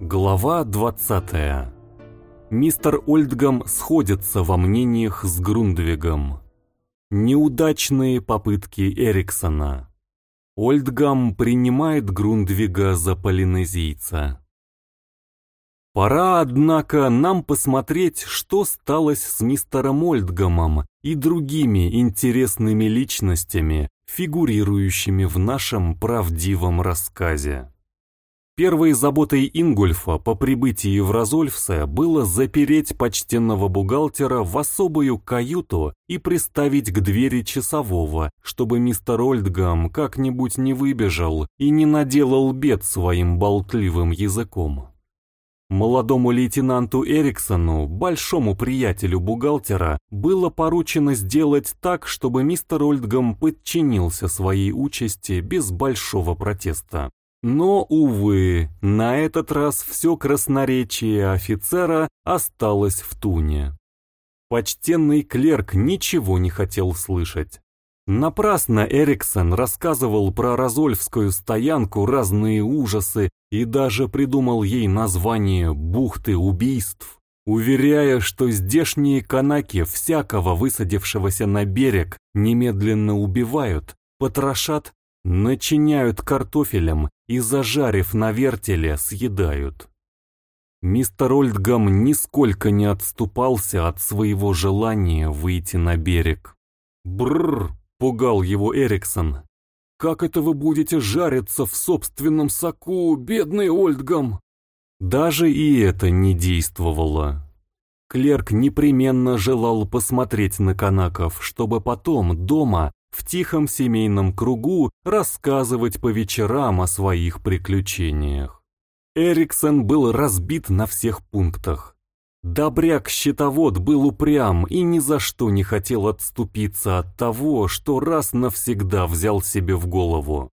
Глава 20. Мистер Ольдгам сходится во мнениях с Грундвигом. Неудачные попытки Эриксона. Ольдгам принимает Грундвига за полинезийца. Пора, однако, нам посмотреть, что сталось с мистером Ольдгамом и другими интересными личностями, фигурирующими в нашем правдивом рассказе. Первой заботой Ингольфа по прибытии в Розольфсе было запереть почтенного бухгалтера в особую каюту и приставить к двери часового, чтобы мистер Ольдгам как-нибудь не выбежал и не наделал бед своим болтливым языком. Молодому лейтенанту Эриксону, большому приятелю бухгалтера, было поручено сделать так, чтобы мистер Ольдгам подчинился своей участи без большого протеста. Но, увы, на этот раз все красноречие офицера осталось в туне. Почтенный клерк ничего не хотел слышать. Напрасно Эриксон рассказывал про Розольфскую стоянку разные ужасы и даже придумал ей название «Бухты убийств», уверяя, что здешние канаки всякого высадившегося на берег немедленно убивают, потрошат, начиняют картофелем и, зажарив на вертеле, съедают. Мистер Ольдгам нисколько не отступался от своего желания выйти на берег. Бррр! Пугал его Эриксон. «Как это вы будете жариться в собственном соку, бедный Ольдгам?» Даже и это не действовало. Клерк непременно желал посмотреть на канаков, чтобы потом, дома, в тихом семейном кругу, рассказывать по вечерам о своих приключениях. Эриксон был разбит на всех пунктах. Добряк-щитовод был упрям и ни за что не хотел отступиться от того, что раз навсегда взял себе в голову.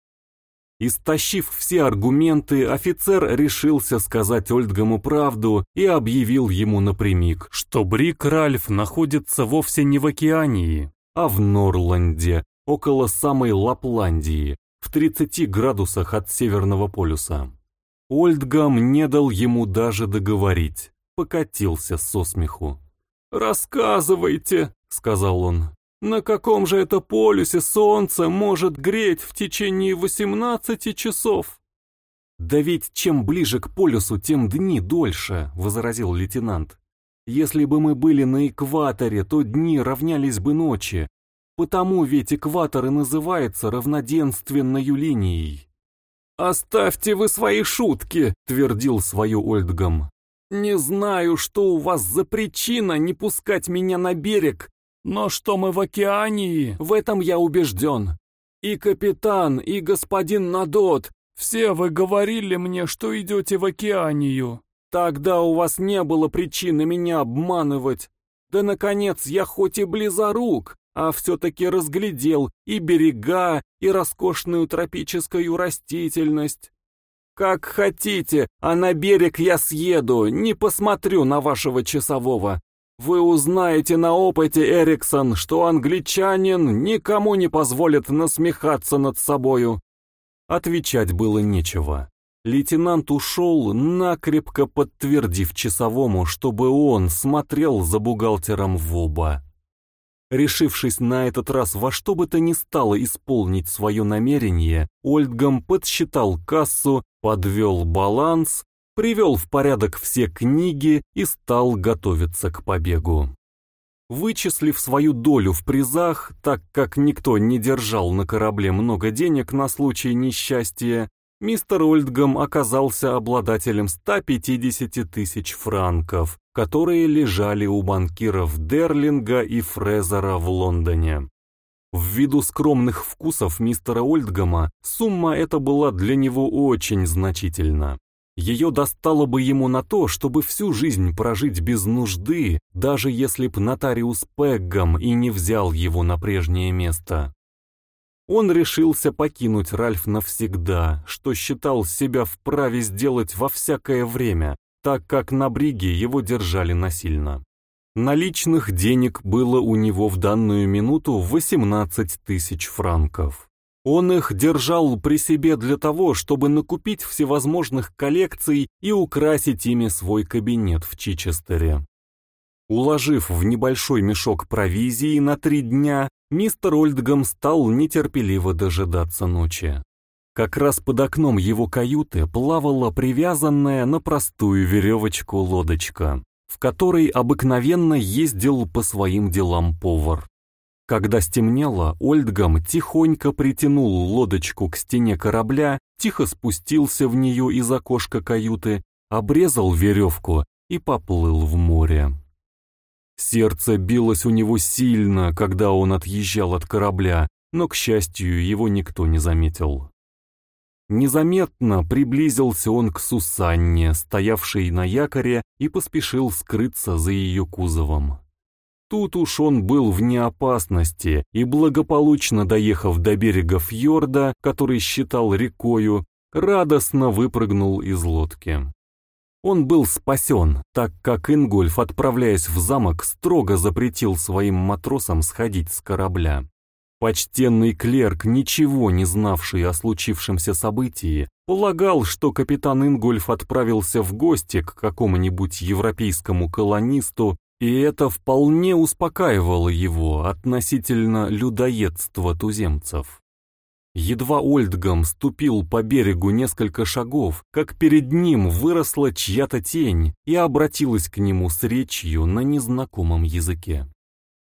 Истощив все аргументы, офицер решился сказать Ольдгаму правду и объявил ему напрямик, что Брик Ральф находится вовсе не в Океании, а в Норланде, около самой Лапландии, в 30 градусах от Северного полюса. Ольдгам не дал ему даже договорить покатился со смеху. «Рассказывайте», — сказал он, — «на каком же это полюсе солнце может греть в течение 18 часов?» «Да ведь чем ближе к полюсу, тем дни дольше», — возразил лейтенант. «Если бы мы были на экваторе, то дни равнялись бы ночи, потому ведь экватор и называется равноденственной линией». «Оставьте вы свои шутки», — твердил свою Ольдгам. Не знаю, что у вас за причина не пускать меня на берег, но что мы в океании, в этом я убежден. И капитан, и господин Надот, все вы говорили мне, что идете в океанию. Тогда у вас не было причины меня обманывать. Да, наконец, я хоть и близорук, а все-таки разглядел и берега, и роскошную тропическую растительность. «Как хотите, а на берег я съеду, не посмотрю на вашего часового. Вы узнаете на опыте, Эриксон, что англичанин никому не позволит насмехаться над собою». Отвечать было нечего. Лейтенант ушел, накрепко подтвердив часовому, чтобы он смотрел за бухгалтером в оба. Решившись на этот раз во что бы то ни стало исполнить свое намерение, Ольдгам подсчитал кассу, подвел баланс, привел в порядок все книги и стал готовиться к побегу. Вычислив свою долю в призах, так как никто не держал на корабле много денег на случай несчастья, мистер Ольдгам оказался обладателем 150 тысяч франков, которые лежали у банкиров Дерлинга и Фрезера в Лондоне. Ввиду скромных вкусов мистера Ольдгама, сумма эта была для него очень значительна. Ее достало бы ему на то, чтобы всю жизнь прожить без нужды, даже если б нотариус Пеггам и не взял его на прежнее место. Он решился покинуть Ральф навсегда, что считал себя вправе сделать во всякое время, так как на бриге его держали насильно. Наличных денег было у него в данную минуту 18 тысяч франков. Он их держал при себе для того, чтобы накупить всевозможных коллекций и украсить ими свой кабинет в Чичестере. Уложив в небольшой мешок провизии на три дня, мистер Ольдгам стал нетерпеливо дожидаться ночи. Как раз под окном его каюты плавала привязанная на простую веревочку лодочка, в которой обыкновенно ездил по своим делам повар. Когда стемнело, Ольдгам тихонько притянул лодочку к стене корабля, тихо спустился в нее из окошка каюты, обрезал веревку и поплыл в море. Сердце билось у него сильно, когда он отъезжал от корабля, но, к счастью, его никто не заметил. Незаметно приблизился он к Сусанне, стоявшей на якоре, и поспешил скрыться за ее кузовом. Тут уж он был вне опасности, и благополучно доехав до берега фьорда, который считал рекою, радостно выпрыгнул из лодки. Он был спасен, так как Ингольф, отправляясь в замок, строго запретил своим матросам сходить с корабля. Почтенный клерк, ничего не знавший о случившемся событии, полагал, что капитан Ингольф отправился в гости к какому-нибудь европейскому колонисту, и это вполне успокаивало его относительно людоедства туземцев. Едва Ольдгам ступил по берегу несколько шагов, как перед ним выросла чья-то тень и обратилась к нему с речью на незнакомом языке.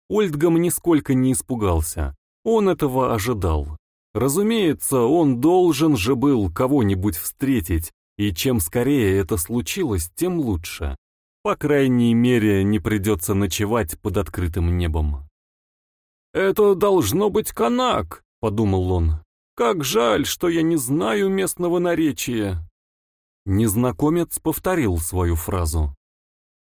Ольдгам нисколько не испугался, он этого ожидал. Разумеется, он должен же был кого-нибудь встретить, и чем скорее это случилось, тем лучше. По крайней мере, не придется ночевать под открытым небом. «Это должно быть канак», — подумал он. Как жаль, что я не знаю местного наречия. Незнакомец повторил свою фразу.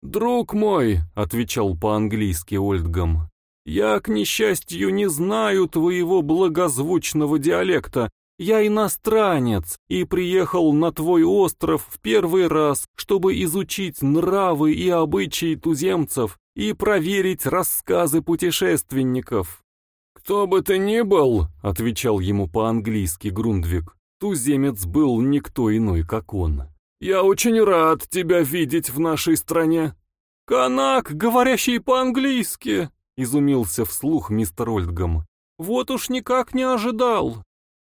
«Друг мой», — отвечал по-английски Ольдгам, — «я, к несчастью, не знаю твоего благозвучного диалекта. Я иностранец и приехал на твой остров в первый раз, чтобы изучить нравы и обычаи туземцев и проверить рассказы путешественников. «Кто бы ты ни был», — отвечал ему по-английски Грундвик, туземец был никто иной, как он. «Я очень рад тебя видеть в нашей стране». «Канак, говорящий по-английски», — изумился вслух мистер Ольдгам. «Вот уж никак не ожидал».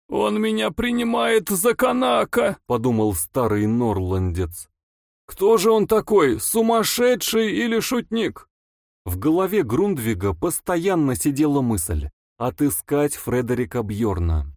«Он меня принимает за канака», — подумал старый норландец. «Кто же он такой, сумасшедший или шутник?» В голове Грундвига постоянно сидела мысль отыскать Фредерика Бьорна.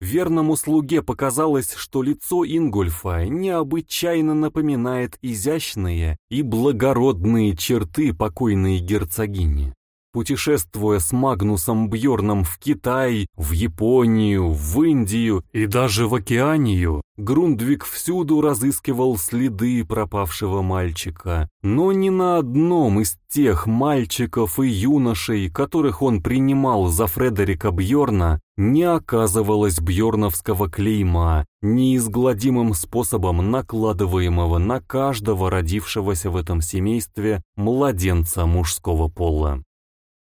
Верному слуге показалось, что лицо Ингольфа необычайно напоминает изящные и благородные черты покойной герцогини. Путешествуя с Магнусом Бьорном в Китай, в Японию, в Индию и даже в Океанию, Грундвик всюду разыскивал следы пропавшего мальчика. Но ни на одном из тех мальчиков и юношей, которых он принимал за Фредерика Бьорна, не оказывалось бьорновского клейма, неизгладимым способом накладываемого на каждого родившегося в этом семействе младенца мужского пола.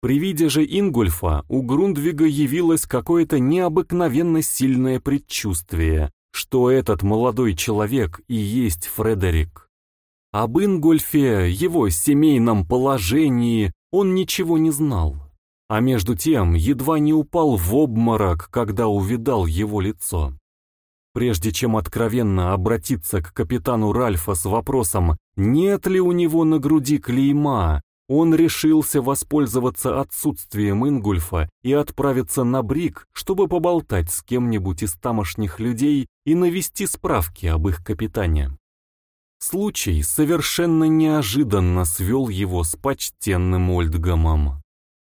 При виде же Ингульфа у Грундвига явилось какое-то необыкновенно сильное предчувствие, что этот молодой человек и есть Фредерик. Об Ингульфе, его семейном положении он ничего не знал, а между тем едва не упал в обморок, когда увидал его лицо. Прежде чем откровенно обратиться к капитану Ральфа с вопросом, нет ли у него на груди клейма, он решился воспользоваться отсутствием Ингульфа и отправиться на Брик, чтобы поболтать с кем-нибудь из тамошних людей и навести справки об их капитане. Случай совершенно неожиданно свел его с почтенным Ольдгамом.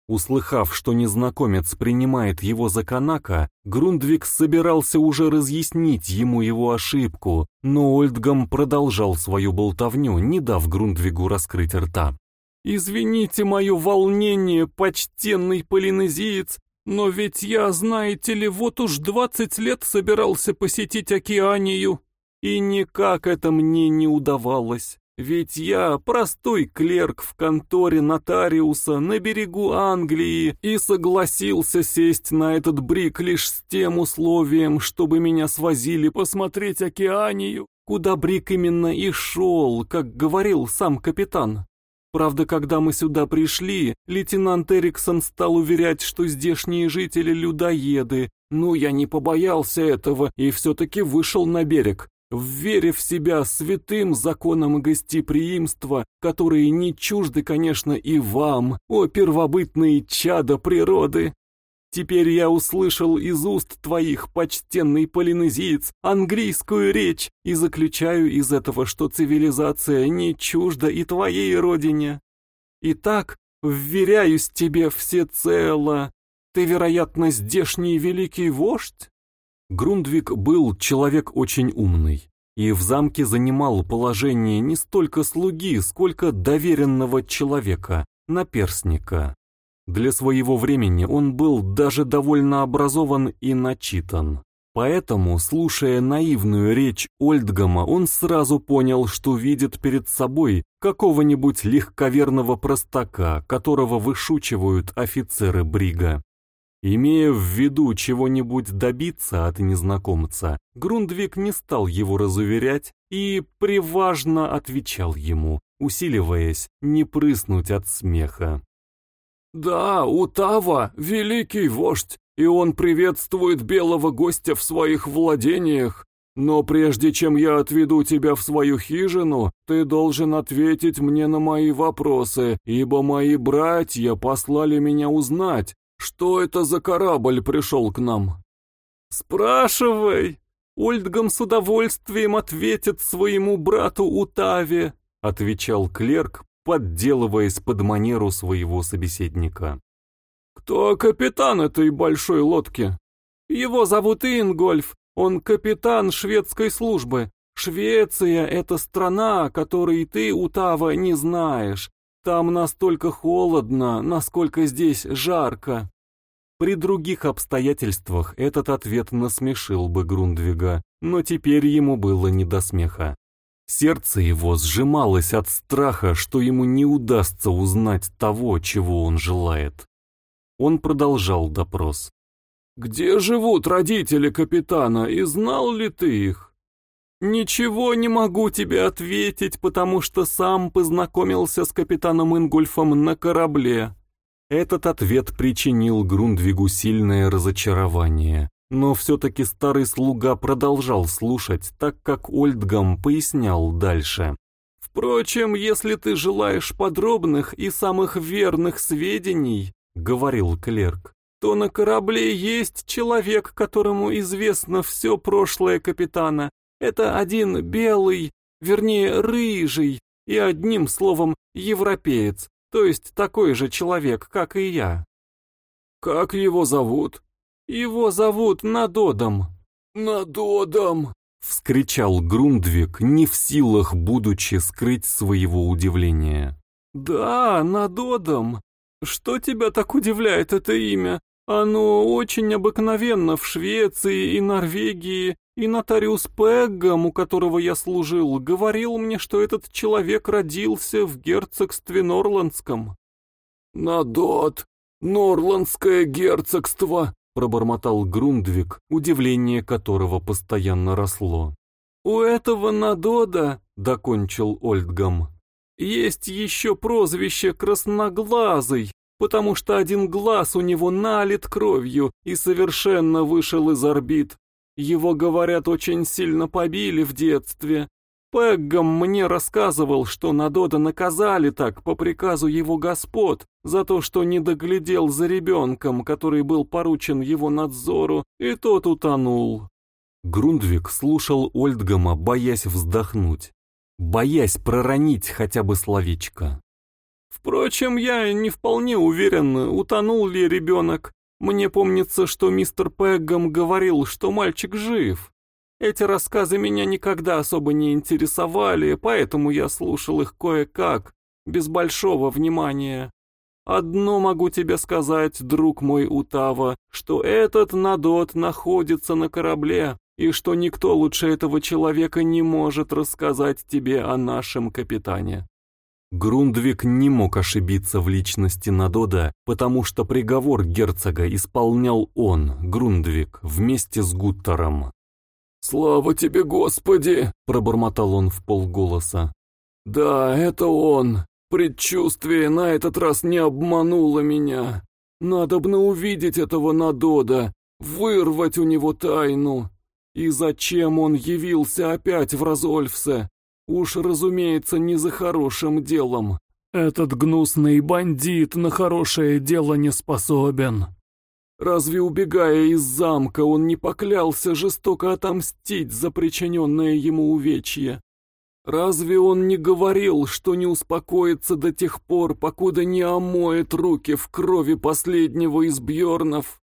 Услыхав, что незнакомец принимает его за канака, Грундвик собирался уже разъяснить ему его ошибку, но Ольдгам продолжал свою болтовню, не дав Грундвигу раскрыть рта. «Извините мое волнение, почтенный полинезиец, но ведь я, знаете ли, вот уж двадцать лет собирался посетить Океанию, и никак это мне не удавалось. Ведь я простой клерк в конторе нотариуса на берегу Англии и согласился сесть на этот брик лишь с тем условием, чтобы меня свозили посмотреть океанию, куда брик именно и шел, как говорил сам капитан. Правда, когда мы сюда пришли, лейтенант Эриксон стал уверять, что здешние жители людоеды. Ну, я не побоялся этого и все-таки вышел на берег, вверив в себя святым законам гостеприимства, которые не чужды, конечно, и вам, о первобытные чада природы. Теперь я услышал из уст твоих, почтенный полинезиец, английскую речь и заключаю из этого, что цивилизация не чужда и твоей родине. Итак, вверяюсь тебе всецело. Ты, вероятно, здешний великий вождь? Грундвик был человек очень умный и в замке занимал положение не столько слуги, сколько доверенного человека, наперсника. Для своего времени он был даже довольно образован и начитан. Поэтому, слушая наивную речь Ольдгама, он сразу понял, что видит перед собой какого-нибудь легковерного простака, которого вышучивают офицеры Брига. Имея в виду чего-нибудь добиться от незнакомца, Грундвик не стал его разуверять и приважно отвечал ему, усиливаясь не прыснуть от смеха. «Да, Утава — великий вождь, и он приветствует белого гостя в своих владениях. Но прежде чем я отведу тебя в свою хижину, ты должен ответить мне на мои вопросы, ибо мои братья послали меня узнать, что это за корабль пришел к нам? Спрашивай. Ольдгам с удовольствием ответит своему брату Утаве, отвечал клерк, подделываясь под манеру своего собеседника. Кто капитан этой большой лодки? Его зовут Ингольф, он капитан шведской службы. Швеция — это страна, которой ты, Утава, не знаешь. Там настолько холодно, насколько здесь жарко. При других обстоятельствах этот ответ насмешил бы Грундвига, но теперь ему было не до смеха. Сердце его сжималось от страха, что ему не удастся узнать того, чего он желает. Он продолжал допрос. «Где живут родители капитана, и знал ли ты их?» «Ничего не могу тебе ответить, потому что сам познакомился с капитаном Ингульфом на корабле». Этот ответ причинил Грундвигу сильное разочарование, но все-таки старый слуга продолжал слушать, так как Ольдгам пояснял дальше. «Впрочем, если ты желаешь подробных и самых верных сведений, — говорил клерк, — то на корабле есть человек, которому известно все прошлое капитана, это один белый, вернее рыжий, и одним словом европеец, то есть такой же человек, как и я. Как его зовут? Его зовут Надодом. Надодом! Вскричал Грундвик, не в силах, будучи, скрыть своего удивления. «Да, Надодом. Что тебя так удивляет это имя? Оно очень обыкновенно в Швеции и Норвегии, и нотариус Пеггам, у которого я служил, говорил мне, что этот человек родился в герцогстве Норландском. «Надот! Норландское герцогство!» — пробормотал Грундвик, удивление которого постоянно росло. «У этого Надода, — докончил Ольдгам, — есть еще прозвище Красноглазый, потому что один глаз у него налит кровью и совершенно вышел из орбит. Его, говорят, очень сильно побили в детстве. Пеггам мне рассказывал, что Надода наказали так по приказу его господ за то, что не доглядел за ребенком, который был поручен его надзору, и тот утонул. Грундвик слушал Ольдгама, боясь вздохнуть, боясь проронить хотя бы словечко. Впрочем, я не вполне уверен, утонул ли ребенок. Мне помнится, что мистер Пеггам говорил, что мальчик жив. Эти рассказы меня никогда особо не интересовали, поэтому я слушал их кое-как, без большого внимания. Одно могу тебе сказать, друг мой Утава, что этот Надот находится на корабле, и что никто лучше этого человека не может рассказать тебе о нашем капитане. Грундвик не мог ошибиться в личности Надода, потому что приговор герцога исполнял он, Грундвик, вместе с Гуттером. «Слава тебе, Господи!» — пробормотал он в полголоса. «Да, это он. Предчувствие на этот раз не обмануло меня. Надобно увидеть этого Надода, вырвать у него тайну. И зачем он явился опять в Розольфсе? Уж, разумеется, не за хорошим делом. Этот гнусный бандит на хорошее дело не способен. Разве убегая из замка он не поклялся жестоко отомстить за причиненное ему увечье? Разве он не говорил, что не успокоится до тех пор, покуда не омоет руки в крови последнего из Бьорнов?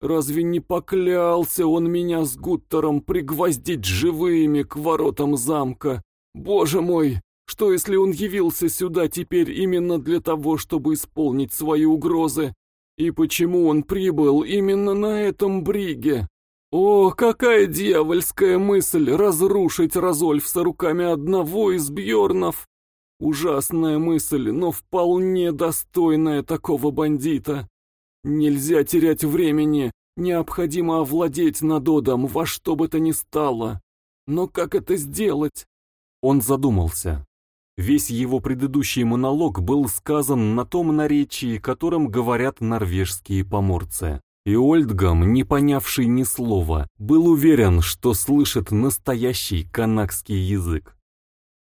Разве не поклялся он меня с Гуттером пригвоздить живыми к воротам замка, Боже мой, что если он явился сюда теперь именно для того, чтобы исполнить свои угрозы? И почему он прибыл именно на этом бриге? О, какая дьявольская мысль разрушить Розольфса руками одного из Бьорнов! Ужасная мысль, но вполне достойная такого бандита. Нельзя терять времени, необходимо овладеть Надодом во что бы то ни стало. Но как это сделать? Он задумался. Весь его предыдущий монолог был сказан на том наречии, которым говорят норвежские поморцы. И Ольдгам, не понявший ни слова, был уверен, что слышит настоящий канакский язык.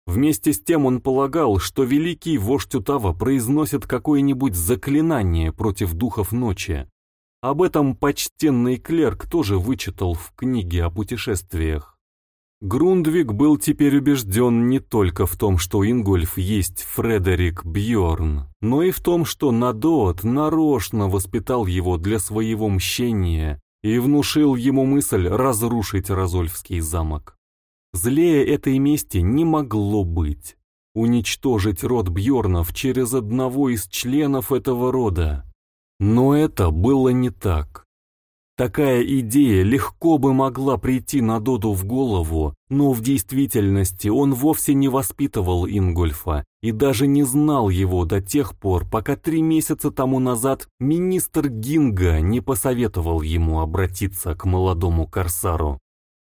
Вместе с тем он полагал, что великий вождь Утава произносит какое-нибудь заклинание против духов ночи. Об этом почтенный клерк тоже вычитал в книге о путешествиях. Грундвик был теперь убежден не только в том, что Ингольф есть Фредерик Бьорн, но и в том, что Надот нарочно воспитал его для своего мщения и внушил ему мысль разрушить Розольфский замок. Злее этой мести не могло быть. Уничтожить род Бьорнов через одного из членов этого рода. Но это было не так. Такая идея легко бы могла прийти на Доду в голову, но в действительности он вовсе не воспитывал Ингольфа и даже не знал его до тех пор, пока три месяца тому назад министр Гинга не посоветовал ему обратиться к молодому корсару.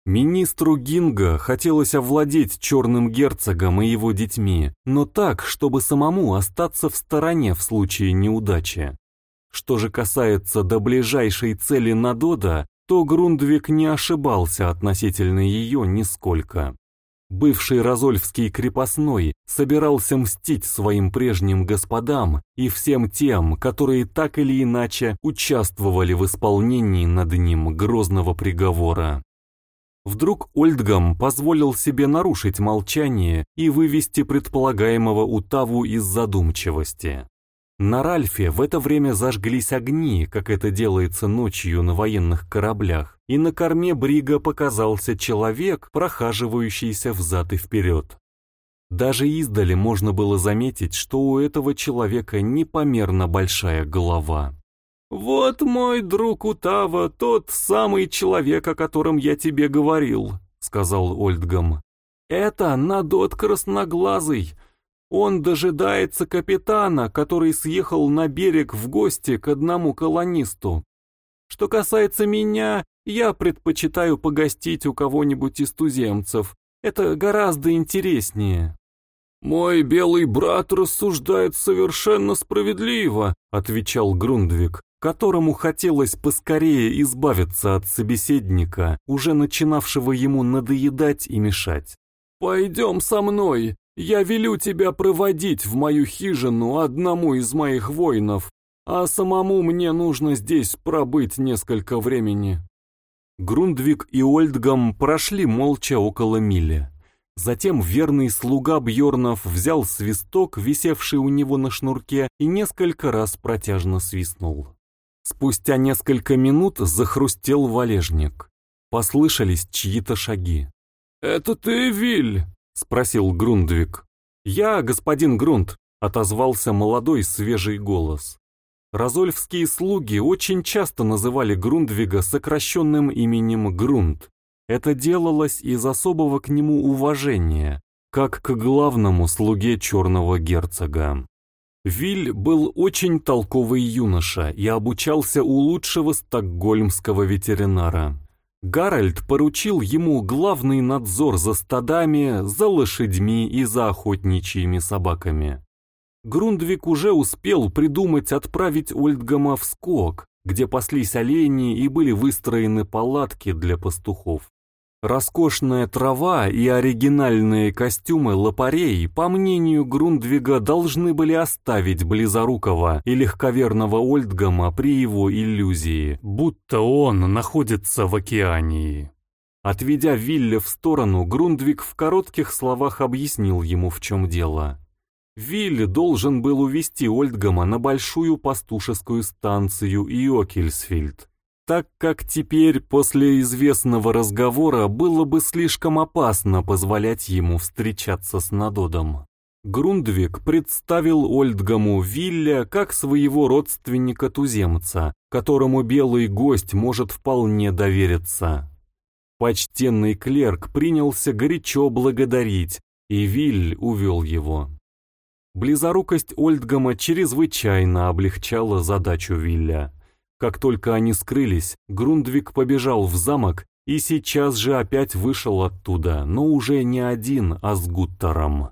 Министру Гинга хотелось овладеть черным герцогом и его детьми, но так, чтобы самому остаться в стороне в случае неудачи. Что же касается до ближайшей цели Надода, то Грундвик не ошибался относительно ее нисколько. Бывший Розольфский крепостной собирался мстить своим прежним господам и всем тем, которые так или иначе участвовали в исполнении над ним грозного приговора. Вдруг Ольдгам позволил себе нарушить молчание и вывести предполагаемого Утаву из задумчивости. На Ральфе в это время зажглись огни, как это делается ночью на военных кораблях, и на корме брига показался человек, прохаживающийся взад и вперед. Даже издали можно было заметить, что у этого человека непомерно большая голова. «Вот мой друг Утава, тот самый человек, о котором я тебе говорил», — сказал Ольдгам. «Это Надот Красноглазый, он дожидается капитана, который съехал на берег в гости к одному колонисту. Что касается меня, я предпочитаю погостить у кого-нибудь из туземцев. Это гораздо интереснее. «Мой белый брат рассуждает совершенно справедливо», — отвечал Грундвик, которому хотелось поскорее избавиться от собеседника, уже начинавшего ему надоедать и мешать. «Пойдем со мной, я велю тебя проводить в мою хижину одному из моих воинов, а самому мне нужно здесь пробыть несколько времени». Грундвик и Ольдгам прошли молча около мили. Затем верный слуга Бьорнов взял свисток, висевший у него на шнурке, и несколько раз протяжно свистнул. Спустя несколько минут захрустел валежник. Послышались чьи-то шаги. «Это ты, Виль?» — спросил Грундвик. «Я, господин Грунд», — отозвался молодой свежий голос. Разольфские слуги очень часто называли Грундвига сокращенным именем Грунд. это делалось из особого к нему уважения, как к главному слуге черного герцога. Виль был очень толковый юноша и обучался у лучшего стокгольмского ветеринара. Гарольд поручил ему главный надзор за стадами, за лошадьми и за охотничьими собаками. Грундвик уже успел придумать отправить Ольдгама в скок, где паслись олени и были выстроены палатки для пастухов. Роскошная трава и оригинальные костюмы лопарей, по мнению Грундвига, должны были оставить близорукого и легковерного Ольдгама при его иллюзии, будто он находится в океании. Отведя Вилля в сторону, Грундвиг в коротких словах объяснил ему, в чем дело. Вилли должен был увезти Ольдгама на большую пастушескую станцию Иокельсфильд так как теперь после известного разговора было бы слишком опасно позволять ему встречаться с Надодом. Грундвик представил Ольдгаму Вилля как своего родственника-туземца, которому белый гость может вполне довериться. Почтенный клерк принялся горячо благодарить, и Виль увел его. Близорукость Ольдгама чрезвычайно облегчала задачу Вилля. Как только они скрылись, Грундвик побежал в замок и сейчас же опять вышел оттуда, но уже не один, а с Гуттером.